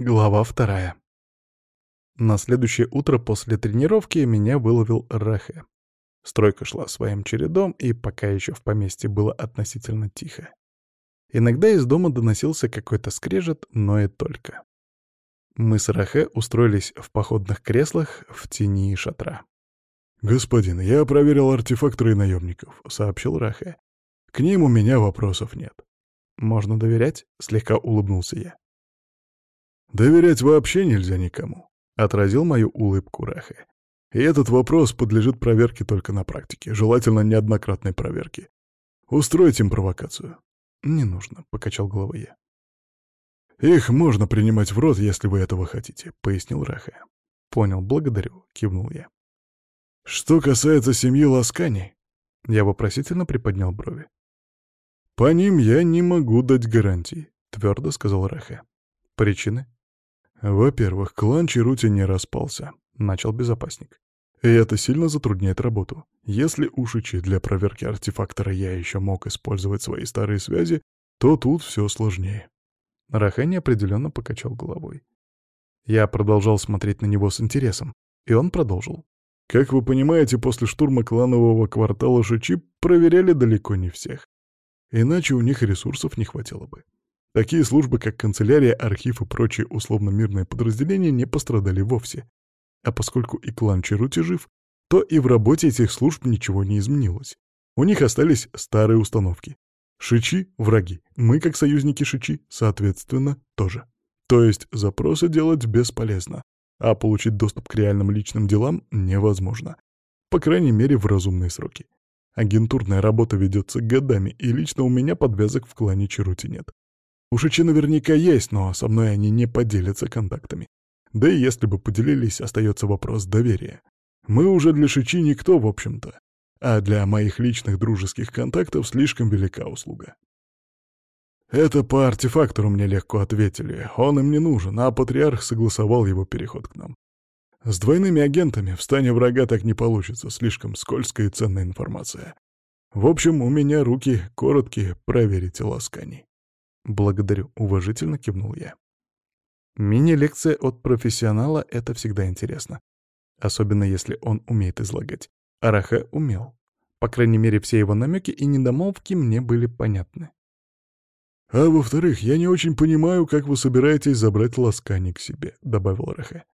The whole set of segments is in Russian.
Глава вторая. На следующее утро после тренировки меня выловил Рахе. Стройка шла своим чередом, и пока еще в поместье было относительно тихо. Иногда из дома доносился какой-то скрежет, но и только. Мы с Рахе устроились в походных креслах в тени шатра. «Господин, я проверил артефакторы наемников», — сообщил Рахе. «К ним у меня вопросов нет». «Можно доверять?» — слегка улыбнулся я. «Доверять вообще нельзя никому», — отразил мою улыбку Рахе. «И этот вопрос подлежит проверке только на практике, желательно неоднократной проверке. Устроить им провокацию». «Не нужно», — покачал головой я. «Их можно принимать в рот, если вы этого хотите», — пояснил Рахе. «Понял, благодарю», — кивнул я. «Что касается семьи Ласкани...» Я вопросительно приподнял брови. «По ним я не могу дать гарантий», — твердо сказал Рахе. «Причины?» «Во-первых, клан Чарути не распался», — начал безопасник. «И это сильно затрудняет работу. Если у Шичи для проверки артефактора я еще мог использовать свои старые связи, то тут все сложнее». Рахани определенно покачал головой. Я продолжал смотреть на него с интересом, и он продолжил. «Как вы понимаете, после штурма кланового квартала Шичи проверяли далеко не всех. Иначе у них ресурсов не хватило бы. Такие службы, как канцелярия, архив и прочие условно-мирные подразделения не пострадали вовсе. А поскольку и клан Чарути жив, то и в работе этих служб ничего не изменилось. У них остались старые установки. Шичи — враги. Мы, как союзники Шичи, соответственно, тоже. То есть запросы делать бесполезно, а получить доступ к реальным личным делам невозможно. По крайней мере, в разумные сроки. Агентурная работа ведется годами, и лично у меня подвязок в клане Чарути нет. У Шичи наверняка есть, но со мной они не поделятся контактами. Да и если бы поделились, остается вопрос доверия. Мы уже для Шичи никто, в общем-то. А для моих личных дружеских контактов слишком велика услуга. Это по артефактору мне легко ответили. Он им не нужен, а патриарх согласовал его переход к нам. С двойными агентами в стане врага так не получится, слишком скользкая и ценная информация. В общем, у меня руки короткие, проверите ласканий. «Благодарю», — уважительно кивнул я. Мини-лекция от профессионала — это всегда интересно. Особенно если он умеет излагать. Араха умел. По крайней мере, все его намеки и недомолвки мне были понятны. «А во-вторых, я не очень понимаю, как вы собираетесь забрать ласкани к себе», — добавил Араха.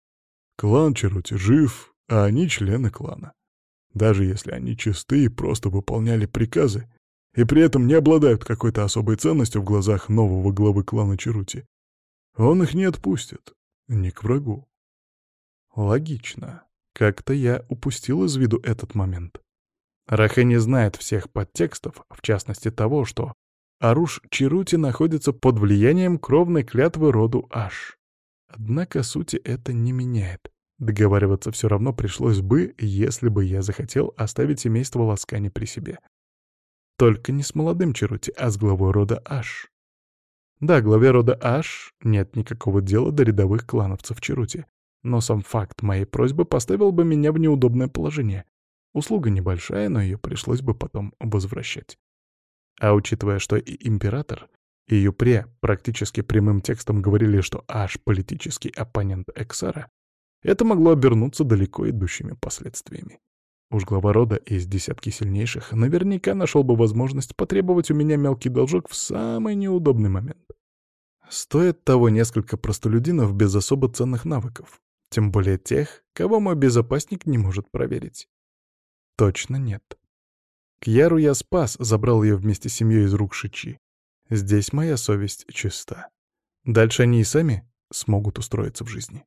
«Клан Черути жив, а они члены клана. Даже если они чисты и просто выполняли приказы, и при этом не обладают какой-то особой ценностью в глазах нового главы клана Чарути. Он их не отпустит. Ни к врагу. Логично. Как-то я упустил из виду этот момент. Раха не знает всех подтекстов, в частности того, что Аруш Чарути находится под влиянием кровной клятвы роду Аш. Однако сути это не меняет. Договариваться все равно пришлось бы, если бы я захотел оставить семейство Ласкани при себе. Только не с молодым Чарути, а с главой рода Аш. Да, главе рода Аш нет никакого дела до рядовых клановцев Чарути. Но сам факт моей просьбы поставил бы меня в неудобное положение. Услуга небольшая, но ее пришлось бы потом возвращать. А учитывая, что и император, и Юпре практически прямым текстом говорили, что Аш — политический оппонент Эксара, это могло обернуться далеко идущими последствиями. Уж глава рода из десятки сильнейших наверняка нашел бы возможность потребовать у меня мелкий должок в самый неудобный момент. Стоит того несколько простолюдинов без особо ценных навыков, тем более тех, кого мой безопасник не может проверить. Точно нет. Кьяру я спас, забрал ее вместе с семьей из рук Шичи. Здесь моя совесть чиста. Дальше они и сами смогут устроиться в жизни.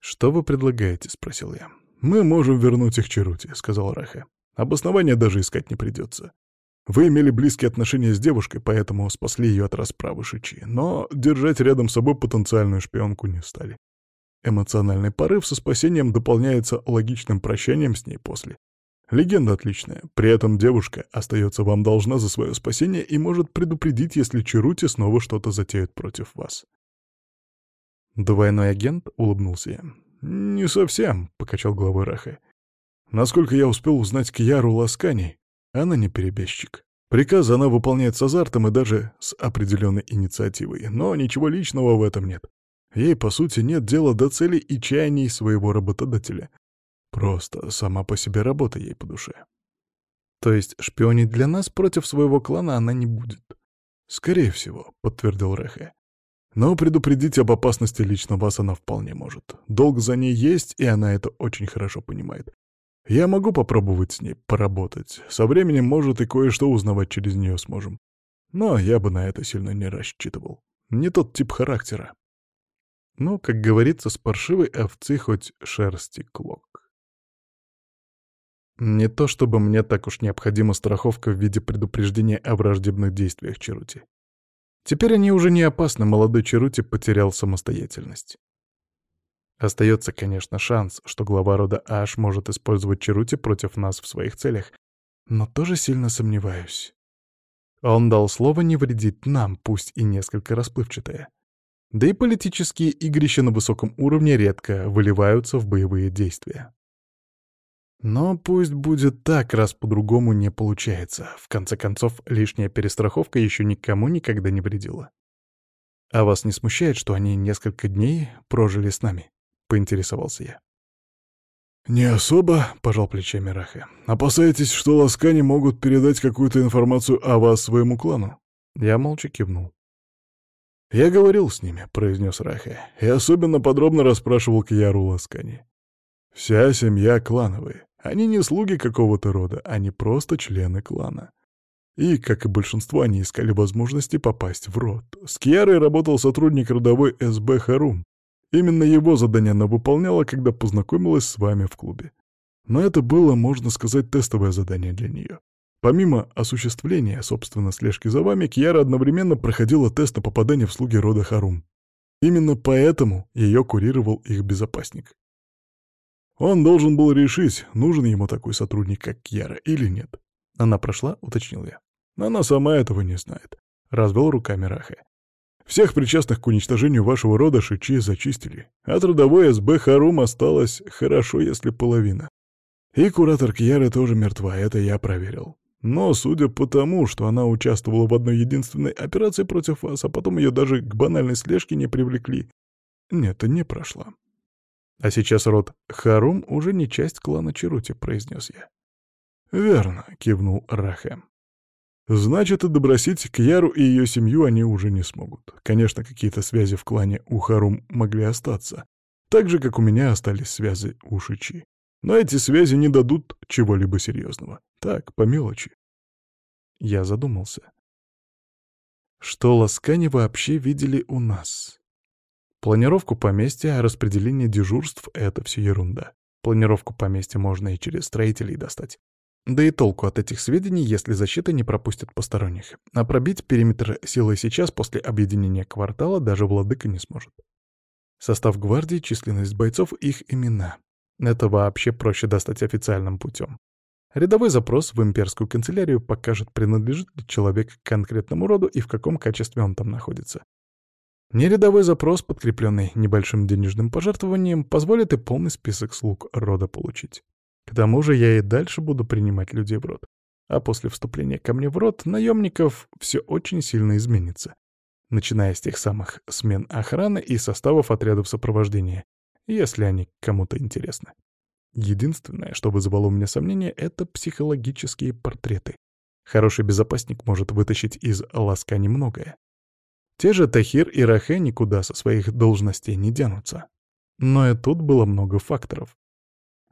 «Что вы предлагаете?» — спросил я. «Мы можем вернуть их Чарути», — сказал Раха. «Обоснования даже искать не придется. Вы имели близкие отношения с девушкой, поэтому спасли ее от расправы Шичи, но держать рядом с собой потенциальную шпионку не стали. Эмоциональный порыв со спасением дополняется логичным прощанием с ней после. Легенда отличная. При этом девушка остается вам должна за свое спасение и может предупредить, если Чарути снова что-то затеют против вас. «Двойной агент?» — улыбнулся я. «Не совсем», — покачал головой Раха. «Насколько я успел узнать Кьяру Ласкани, она не перебежчик. Приказы она выполняет с азартом и даже с определенной инициативой, но ничего личного в этом нет. Ей, по сути, нет дела до целей и чаяний своего работодателя. Просто сама по себе работа ей по душе. То есть шпионить для нас против своего клана она не будет? Скорее всего, подтвердил Рехе. Но предупредить об опасности лично вас она вполне может. Долг за ней есть, и она это очень хорошо понимает. Я могу попробовать с ней поработать. Со временем, может, и кое-что узнавать через нее сможем. Но я бы на это сильно не рассчитывал. Не тот тип характера. Ну, как говорится, с паршивой овцы хоть шерсти клок. Не то чтобы мне так уж необходима страховка в виде предупреждения о враждебных действиях Черути. Теперь они уже не опасны, молодой Черути потерял самостоятельность. Остается, конечно, шанс, что глава рода Аш может использовать Черути против нас в своих целях, но тоже сильно сомневаюсь. Он дал слово не вредить нам, пусть и несколько расплывчатое. Да и политические игрища на высоком уровне редко выливаются в боевые действия. Но пусть будет так, раз по-другому не получается. В конце концов, лишняя перестраховка еще никому никогда не вредила. А вас не смущает, что они несколько дней прожили с нами? Поинтересовался я. «Не особо», — пожал плечами Раха. «Опасаетесь, что ласкани могут передать какую-то информацию о вас своему клану?» Я молча кивнул. «Я говорил с ними», — произнес Раха, и особенно подробно расспрашивал Кьяру Ласкани. «Вся семья клановая. Они не слуги какого-то рода, они просто члены клана. И, как и большинство, они искали возможности попасть в род. С Кьярой работал сотрудник родовой СБ Харум. Именно его задание она выполняла, когда познакомилась с вами в клубе. Но это было, можно сказать, тестовое задание для нее. Помимо осуществления, собственно, слежки за вами, Кьяра одновременно проходила тест на попадание в слуги рода Харум. Именно поэтому ее курировал их безопасник. Он должен был решить, нужен ему такой сотрудник, как Кьяра, или нет. Она прошла, уточнил я. Она сама этого не знает. Развел руками Раха. Всех причастных к уничтожению вашего рода Шичи зачистили. От родовой СБ Харум осталось хорошо, если половина. И куратор Кьяры тоже мертва, это я проверил. Но, судя по тому, что она участвовала в одной единственной операции против вас, а потом ее даже к банальной слежке не привлекли, нет, не прошла. А сейчас род Харум уже не часть клана Чарути, произнес я. Верно, кивнул Рахем. Значит, и добросить к Яру и ее семью они уже не смогут. Конечно, какие-то связи в клане у Харум могли остаться. Так же, как у меня остались связи у Шичи. Но эти связи не дадут чего-либо серьезного. Так, по мелочи. Я задумался. Что ласкани вообще видели у нас? Планировку поместья, распределение дежурств — это все ерунда. Планировку поместья можно и через строителей достать. Да и толку от этих сведений, если защита не пропустит посторонних. А пробить периметр силой сейчас после объединения квартала даже владыка не сможет. Состав гвардии, численность бойцов, их имена. Это вообще проще достать официальным путем. Рядовой запрос в имперскую канцелярию покажет, принадлежит ли человек к конкретному роду и в каком качестве он там находится. Нерядовой запрос, подкрепленный небольшим денежным пожертвованием, позволит и полный список слуг рода получить. К тому же я и дальше буду принимать людей в рот. А после вступления ко мне в рот наемников все очень сильно изменится. Начиная с тех самых смен охраны и составов отрядов сопровождения, если они кому-то интересны. Единственное, что вызвало у меня сомнения, это психологические портреты. Хороший безопасник может вытащить из ласка немногое. Те же Тахир и Рахе никуда со своих должностей не денутся. Но и тут было много факторов.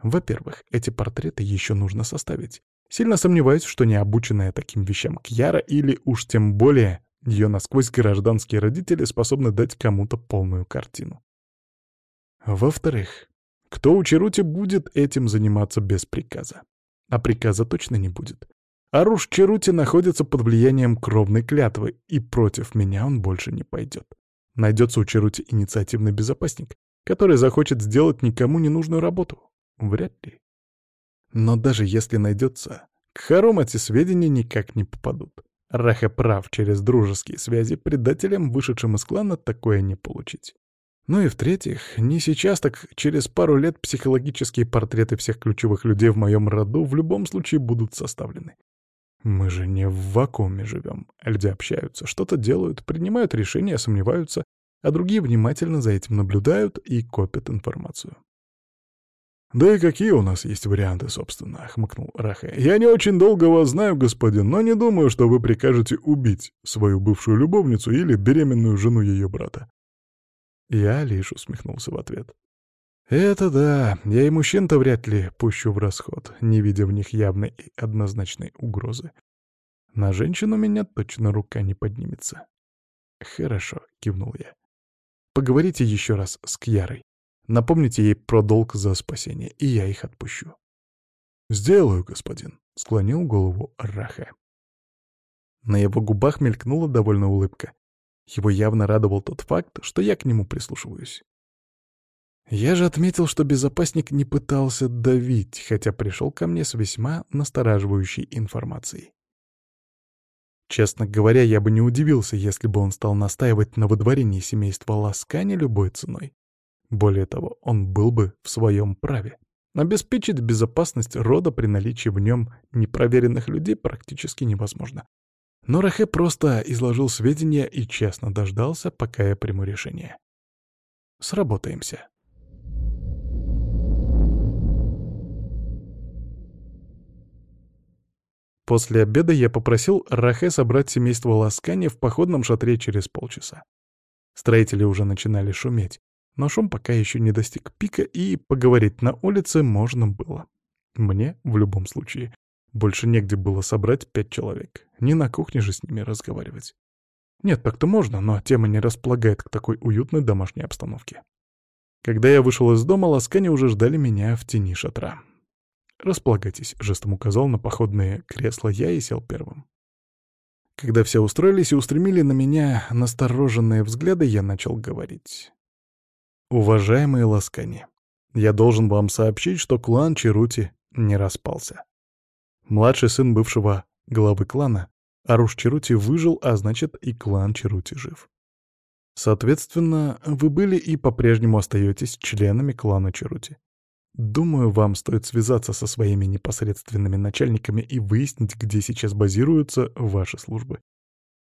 Во-первых, эти портреты еще нужно составить. Сильно сомневаюсь, что не обученная таким вещам Кьяра или уж тем более ее насквозь гражданские родители способны дать кому-то полную картину. Во-вторых, кто у Чарути будет этим заниматься без приказа? А приказа точно не будет. Аруш Черути находится под влиянием кровной клятвы, и против меня он больше не пойдет. Найдется у Черути инициативный безопасник, который захочет сделать никому ненужную работу. Вряд ли. Но даже если найдется, к Харум эти сведения никак не попадут. Раха прав, через дружеские связи предателям, вышедшим из клана, такое не получить. Ну и в-третьих, не сейчас, так через пару лет психологические портреты всех ключевых людей в моем роду в любом случае будут составлены. Мы же не в вакууме живем. Люди общаются, что-то делают, принимают решения, сомневаются, а другие внимательно за этим наблюдают и копят информацию. «Да и какие у нас есть варианты, собственно», — хмыкнул Рахе. «Я не очень долго вас знаю, господин, но не думаю, что вы прикажете убить свою бывшую любовницу или беременную жену ее брата». Я лишь усмехнулся в ответ. «Это да, я и мужчин-то вряд ли пущу в расход, не видя в них явной и однозначной угрозы. На женщину меня точно рука не поднимется». «Хорошо», — кивнул я. «Поговорите еще раз с Кьярой. Напомните ей про долг за спасение, и я их отпущу». «Сделаю, господин», — склонил голову Раха. На его губах мелькнула довольно улыбка. Его явно радовал тот факт, что я к нему прислушиваюсь. Я же отметил, что безопасник не пытался давить, хотя пришел ко мне с весьма настораживающей информацией. Честно говоря, я бы не удивился, если бы он стал настаивать на выдворении семейства Ласкани любой ценой. Более того, он был бы в своем праве. Обеспечить безопасность рода при наличии в нем непроверенных людей практически невозможно. Но Рахе просто изложил сведения и честно дождался, пока я приму решение. Сработаемся. После обеда я попросил Рахе собрать семейство Ласкани в походном шатре через полчаса. Строители уже начинали шуметь, но шум пока еще не достиг пика, и поговорить на улице можно было. Мне, в любом случае, больше негде было собрать пять человек. Не на кухне же с ними разговаривать. Нет, так-то можно, но тема не располагает к такой уютной домашней обстановке. Когда я вышел из дома, ласкани уже ждали меня в тени шатра. «Располагайтесь», — жестом указал на походные кресла я и сел первым. Когда все устроились и устремили на меня настороженные взгляды, я начал говорить. «Уважаемые ласкани, я должен вам сообщить, что клан Чарути не распался. Младший сын бывшего главы клана, Аруш Чарути, выжил, а значит и клан Чарути жив. Соответственно, вы были и по-прежнему остаетесь членами клана Чарути. Думаю, вам стоит связаться со своими непосредственными начальниками и выяснить, где сейчас базируются ваши службы.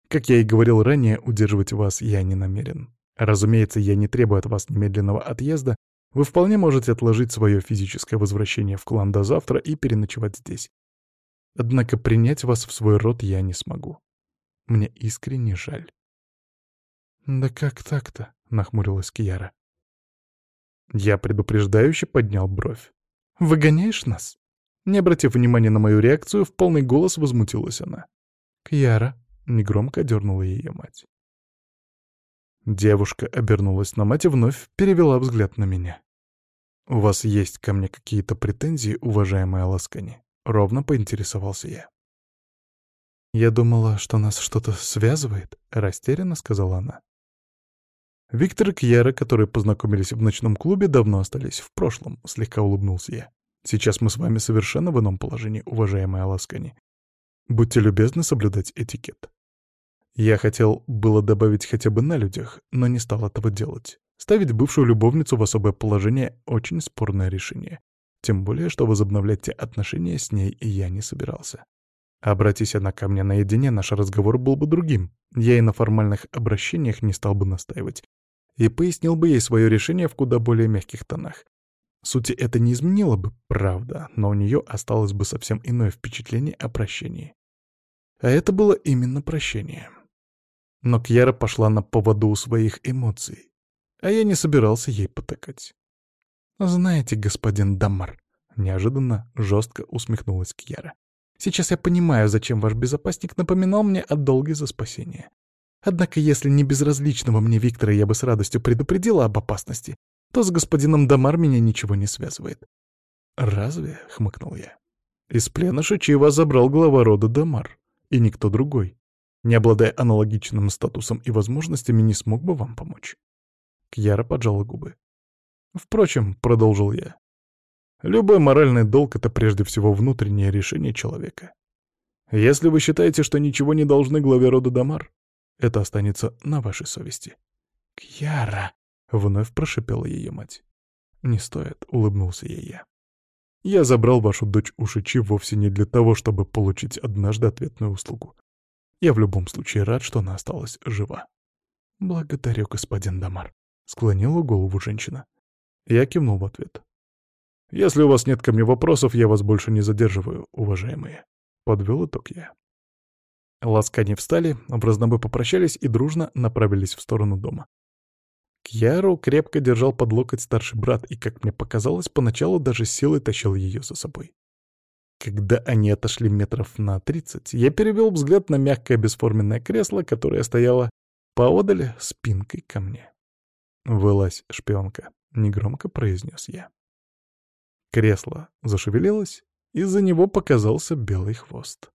Как я и говорил ранее, удерживать вас я не намерен. Разумеется, я не требую от вас немедленного отъезда. Вы вполне можете отложить свое физическое возвращение в клан до завтра и переночевать здесь. Однако принять вас в свой род я не смогу. Мне искренне жаль. «Да как так-то?» — нахмурилась Кияра. Я предупреждающе поднял бровь. «Выгоняешь нас?» Не обратив внимания на мою реакцию, в полный голос возмутилась она. «Кьяра», — негромко дернула ее мать. Девушка обернулась на мать и вновь перевела взгляд на меня. «У вас есть ко мне какие-то претензии, уважаемая Ласкани?» — ровно поинтересовался я. «Я думала, что нас что-то связывает», — растерянно сказала она. Виктор и Кьяра, которые познакомились в ночном клубе, давно остались в прошлом, — слегка улыбнулся я. Сейчас мы с вами совершенно в ином положении, уважаемая Ласкани. Будьте любезны соблюдать этикет. Я хотел было добавить хотя бы на людях, но не стал этого делать. Ставить бывшую любовницу в особое положение — очень спорное решение. Тем более, что возобновлять те отношения с ней я не собирался. Обратись она ко мне наедине, наш разговор был бы другим. Я и на формальных обращениях не стал бы настаивать. И пояснил бы ей свое решение в куда более мягких тонах. Сути это не изменило бы, правда, но у нее осталось бы совсем иное впечатление о прощении. А это было именно прощение. Но Кьяра пошла на поводу у своих эмоций, а я не собирался ей потакать. «Знаете, господин Дамар», — неожиданно жестко усмехнулась Кьяра, «сейчас я понимаю, зачем ваш безопасник напоминал мне о долге за спасение. Однако если не безразличного мне Виктора я бы с радостью предупредила об опасности, то с господином Дамар меня ничего не связывает». «Разве?» — хмыкнул я. «Из плена Шичи забрал глава рода Дамар, и никто другой не обладая аналогичным статусом и возможностями, не смог бы вам помочь. Кьяра поджала губы. Впрочем, продолжил я, любой моральный долг — это прежде всего внутреннее решение человека. Если вы считаете, что ничего не должны главе рода Дамар, это останется на вашей совести. «Кьяра!» — вновь прошипела ее мать. «Не стоит», — улыбнулся ей я. «Я забрал вашу дочь Ушичи вовсе не для того, чтобы получить однажды ответную услугу. Я в любом случае рад, что она осталась жива. «Благодарю, господин Дамар», — склонила голову женщина. Я кивнул в ответ. «Если у вас нет ко мне вопросов, я вас больше не задерживаю, уважаемые», — подвел итог я. Ласкани встали, в разнобой попрощались и дружно направились в сторону дома. Кьяру крепко держал под локоть старший брат и, как мне показалось, поначалу даже силой тащил ее за собой. Когда они отошли метров на тридцать, я перевел взгляд на мягкое бесформенное кресло, которое стояло поодаль спинкой ко мне. «Вылазь, шпионка», — негромко произнес я. Кресло зашевелилось, из-за него показался белый хвост.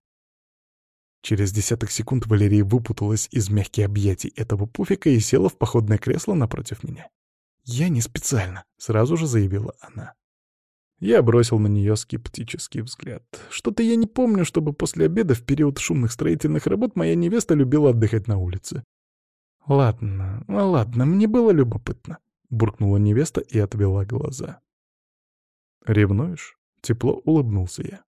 Через десяток секунд Валерия выпуталась из мягких объятий этого пуфика и села в походное кресло напротив меня. «Я не специально», — сразу же заявила она. Я бросил на нее скептический взгляд. Что-то я не помню, чтобы после обеда в период шумных строительных работ моя невеста любила отдыхать на улице. «Ладно, ладно, мне было любопытно», — буркнула невеста и отвела глаза. «Ревнуешь?» — тепло улыбнулся я.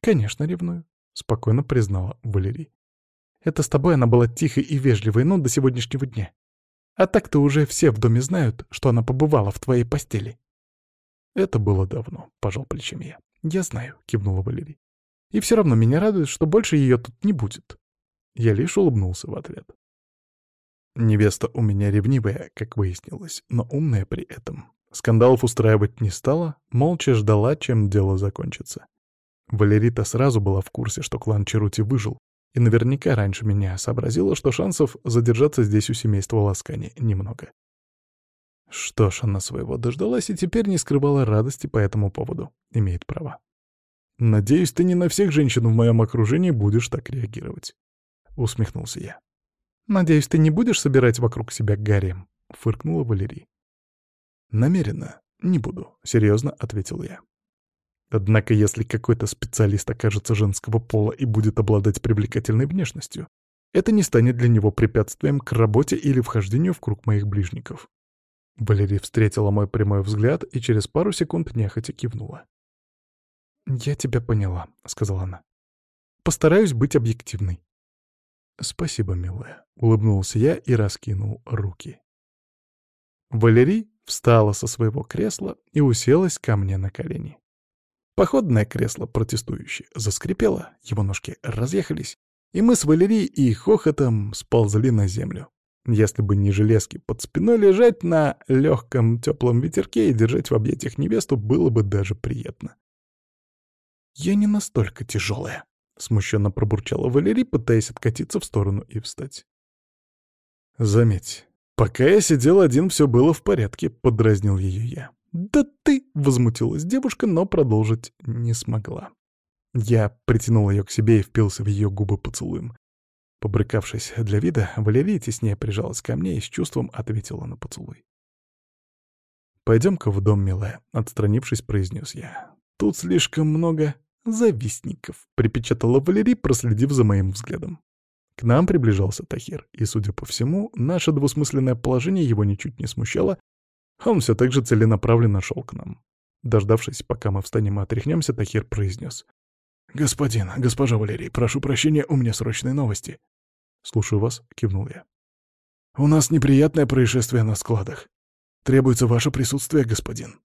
«Конечно, ревную. — спокойно признала Валерий. «Это с тобой она была тихой и вежливой, но до сегодняшнего дня. А так-то уже все в доме знают, что она побывала в твоей постели». «Это было давно», — пожал плечами я. «Я знаю», — кивнула Валерий. «И все равно меня радует, что больше ее тут не будет». Я лишь улыбнулся в ответ. Невеста у меня ревнивая, как выяснилось, но умная при этом. Скандалов устраивать не стала, молча ждала, чем дело закончится. Валерита сразу была в курсе, что клан Черути выжил, и наверняка раньше меня сообразила, что шансов задержаться здесь у семейства Ласкани немного. Что ж, она своего дождалась и теперь не скрывала радости по этому поводу. Имеет право. «Надеюсь, ты не на всех женщин в моем окружении будешь так реагировать», — усмехнулся я. «Надеюсь, ты не будешь собирать вокруг себя гарем», — фыркнула Валерий. «Намеренно не буду», — серьезно ответил я. Однако если какой-то специалист окажется женского пола и будет обладать привлекательной внешностью, это не станет для него препятствием к работе или вхождению в круг моих ближников. Валерия встретила мой прямой взгляд и через пару секунд нехотя кивнула. «Я тебя поняла», — сказала она. «Постараюсь быть объективной». «Спасибо, милая», — улыбнулся я и раскинул руки. Валерий встала со своего кресла и уселась ко мне на колени. Походное кресло протестующее заскрипело, его ножки разъехались, и мы с Валерией и хохотом сползли на землю. Если бы не железки под спиной, лежать на легком теплом ветерке и держать в объятиях невесту было бы даже приятно. «Я не настолько тяжелая», — смущенно пробурчала Валерий, пытаясь откатиться в сторону и встать. «Заметь, пока я сидел один, все было в порядке», — подразнил ее я. «Да ты!» — возмутилась девушка, но продолжить не смогла. Я притянул ее к себе и впился в ее губы поцелуем. Побрыкавшись для вида, Валерия теснее прижалась ко мне и с чувством ответила на поцелуй. «Пойдем-ка в дом, милая», — отстранившись, произнес я. «Тут слишком много завистников», — припечатала Валерий, проследив за моим взглядом. К нам приближался Тахир, и, судя по всему, наше двусмысленное положение его ничуть не смущало, он все так же целенаправленно шел к нам. Дождавшись, пока мы встанем и отряхнемся, Тахир произнес. «Господин, госпожа Валерий, прошу прощения, у меня срочные новости». «Слушаю вас», — кивнул я. «У нас неприятное происшествие на складах. Требуется ваше присутствие, господин».